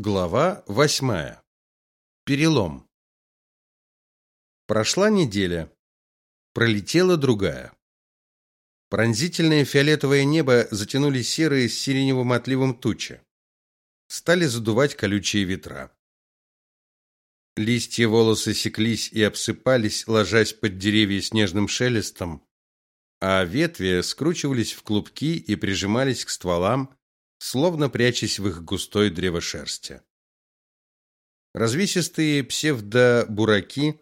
Глава восьмая. Перелом. Прошла неделя. Пролетела другая. Пронзительное фиолетовое небо затянули серые с сиреневым отливом тучи. Стали задувать колючие ветра. Листья волосы секлись и обсыпались, ложась под деревья снежным шелестом, а ветви скручивались в клубки и прижимались к стволам, словно прячась в их густой древошерсти. Развесистые псевдобураки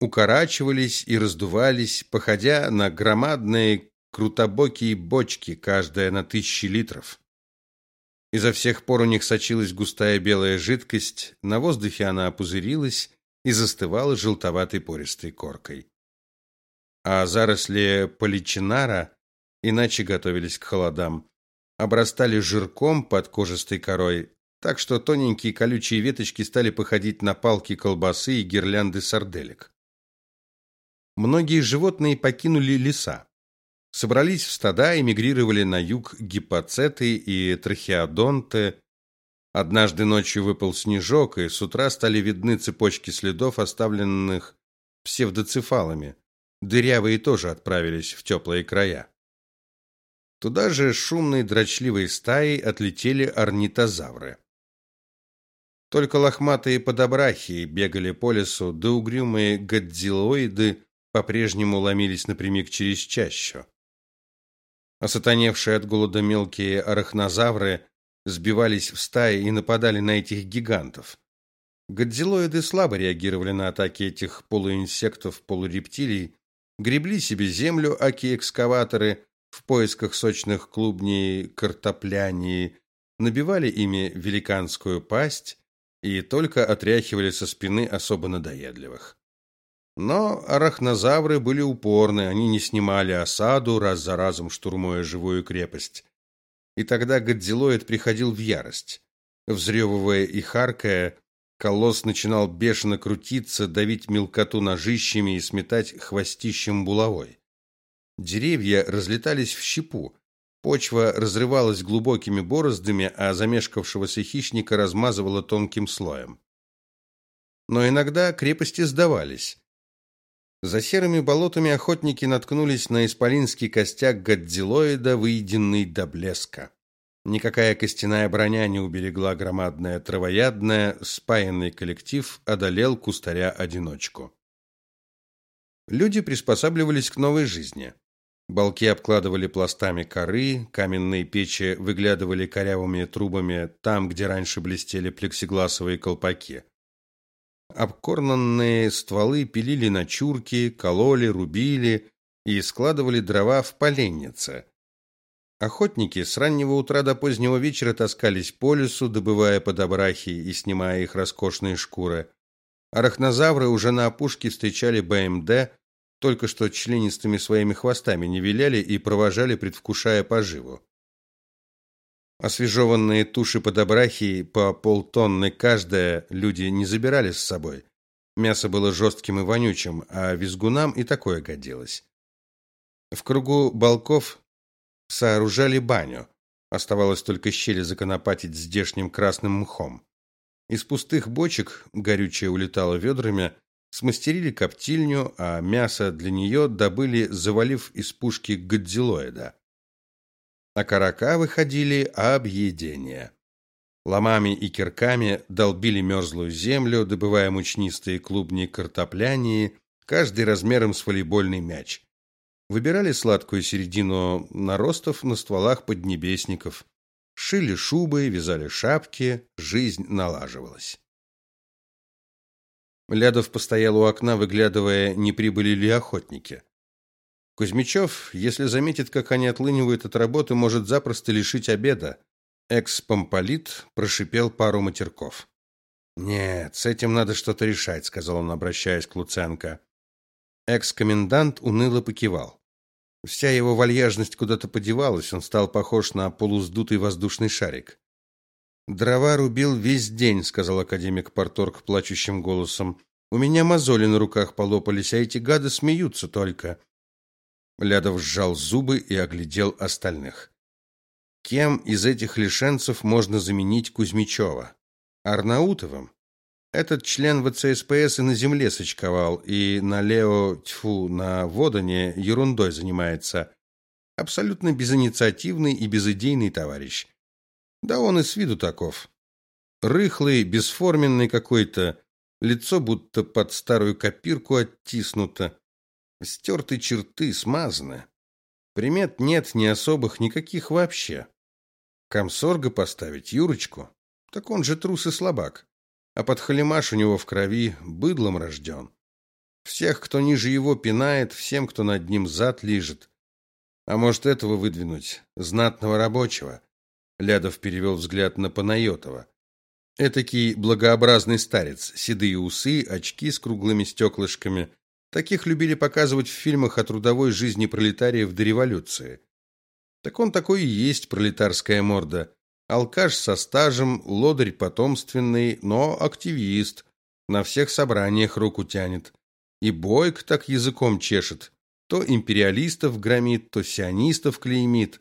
укорачивались и раздувались, походя на громадные крутобокие бочки, каждая на тысячи литров. Изо всех пор у них сочилась густая белая жидкость, на воздухе она опузырилась и застывала желтоватой пористой коркой. А заросли поличинара иначе готовились к холодам обрастали жирком под кожистой корой, так что тоненькие колючие веточки стали походить на палки колбасы и гирлянды сарделек. Многие животные покинули леса. Собрались в стада и мигрировали на юг гипоцеты и трахеодонты. Однажды ночью выпал снежок, и с утра стали видны цепочки следов, оставленных псевдоцефалами. Дырявые тоже отправились в теплые края. Туда же шумной дрочливой стаей отлетели орнитозавры. Только лохматые подобрахи бегали по лесу, да угрюмые годзиллоиды по-прежнему ломились напрямик через чащу. Осатаневшие от голода мелкие арахнозавры сбивались в стаи и нападали на этих гигантов. Годзиллоиды слабо реагировали на атаки этих полуинсектов, полурептилий, гребли себе землю, аки экскаваторы, в поисках сочных клубней картоплянии, набивали ими великанскую пасть и только отряхивали со спины особо надоедливых. Но арахнозавры были упорны, они не снимали осаду, раз за разом штурмуя живую крепость. И тогда Годзиллоид приходил в ярость. Взрёвывая и харкая, колосс начинал бешено крутиться, давить мелкоту ножищами и сметать хвостищем булавой. Деревья разлетались в щепу. Почва разрывалась глубокими бороздами, а замешкавшегося хищника размазывала тонким слоем. Но иногда крепости сдавались. За серыми болотами охотники наткнулись на исполинский костяк гадзилоида, выеденный до блеска. Никакая костяная броня не уберегла громадное травоядное, спаянный коллектив одолел кустаря-одиночку. Люди приспосабливались к новой жизни. Балки обкладывали пластами коры, каменные печи выглядывали корявыми трубами там, где раньше блестели плексигласовые колпаки. Обкорнанные стволы пилили на чурки, кололи, рубили и складывали дрова в поленнице. Охотники с раннего утра до позднего вечера таскались по лесу, добывая подобрахи и снимая их роскошные шкуры. Арахнозавры уже на опушке встречали БМД, только что членистыми своими хвостами не виляли и провожали, предвкушая поживу. Освежеванные туши подобрахи по полтонны каждая люди не забирали с собой. Мясо было жестким и вонючим, а визгунам и такое годилось. В кругу балков сооружали баню. Оставалось только щели законопатить здешним красным мхом. Из пустых бочек горючее улетало ведрами, смастерили коптильню, а мясо для нее добыли, завалив из пушки годзиллоида. А карака выходили объедения. Ломами и кирками долбили мерзлую землю, добывая мучнистые клубни картоплянии, каждый размером с волейбольный мяч. Выбирали сладкую середину наростов на стволах поднебесников. Шили шубы, вязали шапки, жизнь налаживалась. Лядов постоял у окна, выглядывая, не прибыли ли охотники. Кузьмичев, если заметит, как они отлынивают от работы, может запросто лишить обеда. Экс-помполит прошипел пару матерков. Нет, с этим надо что-то решать, сказал он, обращаясь к Луценко. Экс-комендант уныло покивал. Вся его вальяжность куда-то подевалась, он стал похож на полуздутый воздушный шарик. Дрова рубил весь день, сказал академик Порторг плачущим голосом. У меня мозоли на руках полопались, а эти гады смеются только. Лядов сжал зубы и оглядел остальных. Кем из этих лишенцев можно заменить Кузьмичева? Арнаутовым. Этот член ВЦСПС и на земле сочковал, и на Лео, тьфу, на Водане ерундой занимается. Абсолютно безинициативный и безыдейный товарищ. Да он и с виду таков. Рыхлый, бесформенный какой-то, лицо будто под старую копирку оттиснуто. Стерты черты, смазаны. Примет нет ни особых, никаких вообще. Комсорга поставить, Юрочку? Так он же трус и слабак. А подхалимаш у него в крови, быдлом рожден. Всех, кто ниже его, пинает, всем, кто над ним зад лижет. А может, этого выдвинуть? Знатного рабочего? Лядов перевел взгляд на Панайотова. Этакий благообразный старец, седые усы, очки с круглыми стеклышками. Таких любили показывать в фильмах о трудовой жизни пролетариев до революции. Так он такой и есть пролетарская морда. Алкаш со стажем, лодырь потомственный, но активист. На всех собраниях руку тянет. И бойк так языком чешет. То империалистов громит, то сионистов клеймит,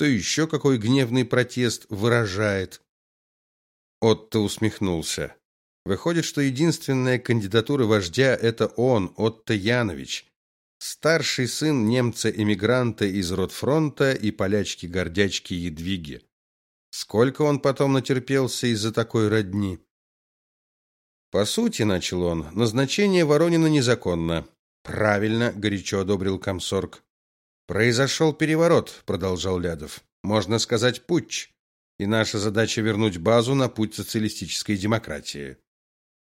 то еще какой гневный протест выражает. Отто усмехнулся. Выходит, что единственная кандидатура вождя это он, Отто Янович, старший сын немца-эмигранта из Ротфронта и полячки-гордячки Едвиги. Сколько он потом натерпелся из-за такой родни. По сути, начал он, назначение Воронина незаконно. Правильно, горячо одобрил комсорг. Произошел переворот, продолжал Лядов. Можно сказать, путч и наша задача вернуть базу на путь социалистической демократии.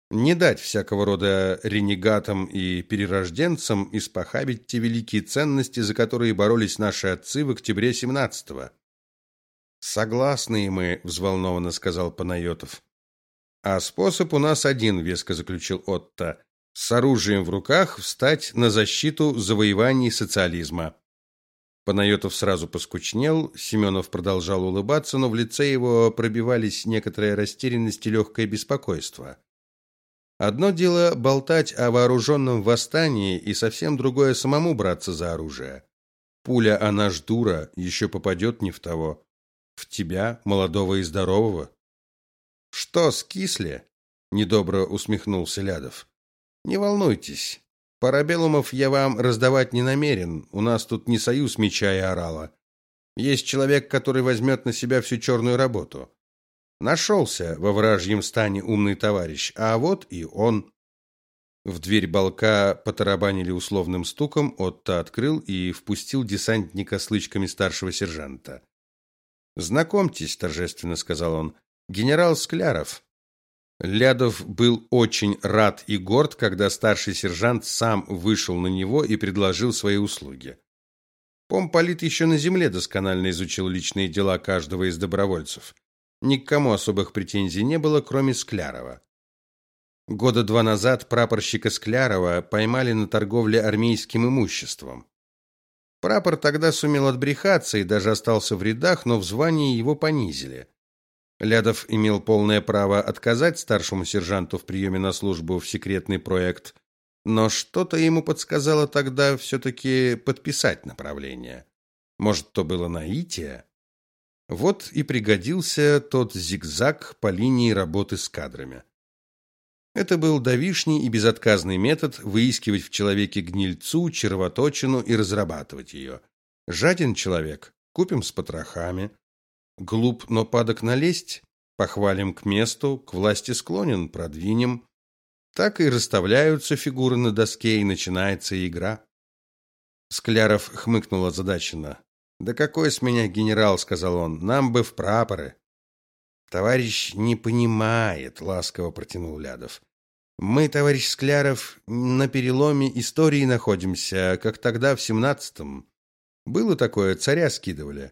Не дать всякого рода ренегатам и перерожденцам испохабить те великие ценности, за которые боролись наши отцы в октябре 17-го. Согласны мы, взволнованно сказал Панайотов. А способ у нас один, веско заключил Отто. С оружием в руках встать на защиту завоеваний социализма. Панайотов сразу поскучнел, Семенов продолжал улыбаться, но в лице его пробивались некоторая растерянность и легкое беспокойство. Одно дело болтать о вооруженном восстании, и совсем другое самому браться за оружие. Пуля, она ж дура, еще попадет не в того. В тебя, молодого и здорового. Что, скисли? Недобро усмехнулся Лядов. Не волнуйтесь, Парабеллумов я вам раздавать не намерен. У нас тут не союз меча и орала. Есть человек, который возьмет на себя всю черную работу. Нашелся во вражьем стане умный товарищ, а вот и он. В дверь балка потарабанили условным стуком, Отто открыл и впустил десантника с лычками старшего сержанта. "Знакомьтесь", торжественно сказал он. "Генерал Скляров, Лядов был очень рад и горд, когда старший сержант сам вышел на него и предложил свои услуги. Помполит еще на земле досконально изучил личные дела каждого из добровольцев. Ни к кому особых претензий не было, кроме Склярова. Года два назад прапорщика Склярова поймали на торговле армейским имуществом. Прапор тогда сумел отбрехаться и даже остался в рядах, но в звании его понизили. Лядов имел полное право отказать старшему сержанту в приеме на службу в секретный проект, но что-то ему подсказало тогда все таки подписать направление. Может, то было наитие? Вот и пригодился тот зигзаг по линии работы с кадрами. Это был давишний и безотказный метод выискивать в человеке гнильцу, червоточину и разрабатывать ее. Жаден человек, купим с потрохами. Глуп, но падок налезть, похвалим к месту, к власти склонен, продвинем. Так и расставляются фигуры на доске, и начинается игра. Скляров хмыкнул озадаченно. «Да какой с меня генерал?» — сказал он. «Нам бы в прапоры». «Товарищ не понимает», — ласково протянул Лядов. «Мы, товарищ Скляров, на переломе истории находимся, как тогда в семнадцатом. Было такое, царя скидывали.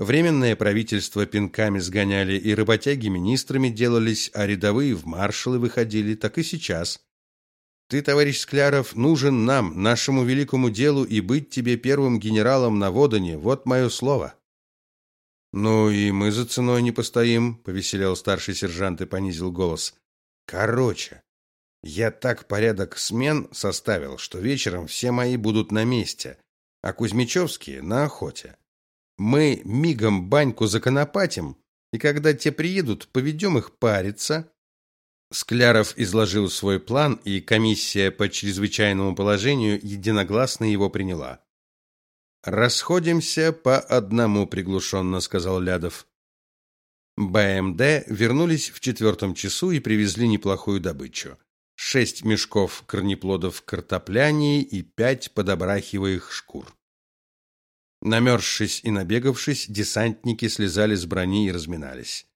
Временное правительство пинками сгоняли, и работяги министрами делались, а рядовые в маршалы выходили, так и сейчас. Ты, товарищ Скляров, нужен нам, нашему великому делу, и быть тебе первым генералом на Водоне, вот мое слово. Ну и мы за ценой не постоим, повеселел старший сержант и понизил голос. Короче, я так порядок смен составил, что вечером все мои будут на месте, а Кузьмичевские на охоте. Мы мигом баньку законопатим, и когда те приедут, поведем их париться, Скляров изложил свой план, и комиссия по чрезвычайному положению единогласно его приняла. Расходимся по одному, приглушенно сказал Лядов. БМД вернулись в четвертом часу и привезли неплохую добычу. Шесть мешков корнеплодов картопляни и пять подобрахиваемых шкур. Намерзшись и набегавшись, десантники слезали с брони и разминались.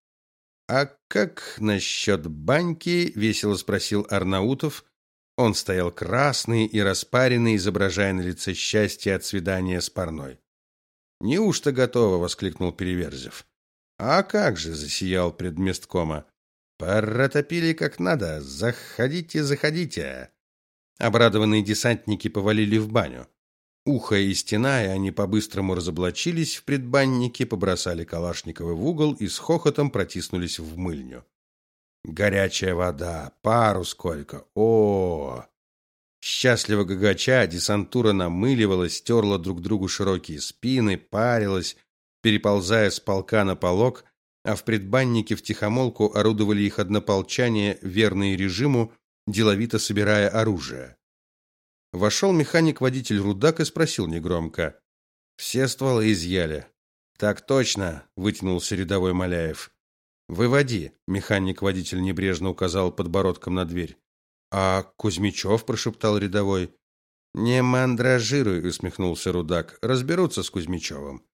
А как насчет баньки? весело спросил Арнаутов. Он стоял красный и распаренный, изображая на лице счастье от свидания с парной. Неужто готово, воскликнул Переверзев. А как же, засиял предместкома. Протопили как надо. Заходите, заходите. Обрадованные десантники повалили в баню. Ухо и стена, и они по-быстрому разоблачились в предбаннике, побросали Калашниковы в угол и с хохотом протиснулись в мыльню. Горячая вода, пару сколько. О! Счастливо гагача, десантура намыливалась, стерла друг другу широкие спины, парилась, переползая с полка на полок, а в предбаннике втихомолку орудовали их однополчане, верные режиму, деловито собирая оружие. Вошел механик-водитель Рудак и спросил негромко: "Все стволы изъяли?" "Так точно", вытянулся рядовой Маляев. "Выводи", механик-водитель небрежно указал подбородком на дверь. "А Кузьмичев?" прошептал рядовой. "Не мандражируй", усмехнулся Рудак. "Разберутся с Кузьмичевым".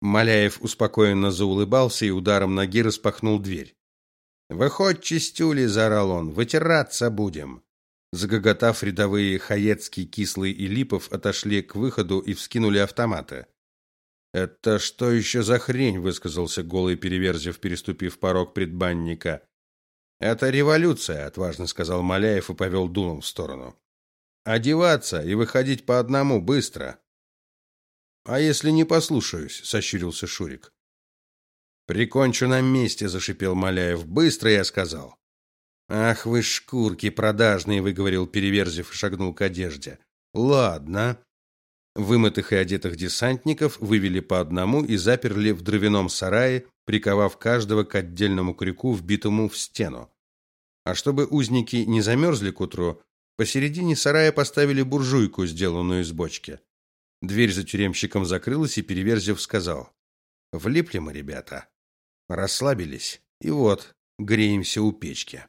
Маляев успокоенно заулыбался и ударом ноги распахнул дверь. "Выходь, чистюли", заорал он. "Вытираться будем". Загоготав, рядовые Хаецкий, Кислый и Липов отошли к выходу и вскинули автоматы. «Это что еще за хрень?» – высказался голый Переверзев, переступив порог предбанника. «Это революция», – отважно сказал Маляев и повел дулом в сторону. «Одеваться и выходить по одному быстро». «А если не послушаюсь?» – сощурился Шурик. «Прикончу на месте», – зашипел Маляев. «Быстро, я сказал». Ах вы шкурки продажные, выговорил Переверзев и шагнул к одежде. Ладно. Вымытых и одетых десантников вывели по одному и заперли в дровяном сарае, приковав каждого к отдельному крюку, вбитому в стену. А чтобы узники не замерзли к утру, посередине сарая поставили буржуйку, сделанную из бочки. Дверь за тюремщиком закрылась, и Переверзев сказал: "Влипли мы, ребята. Расслабились, и вот, греемся у печки".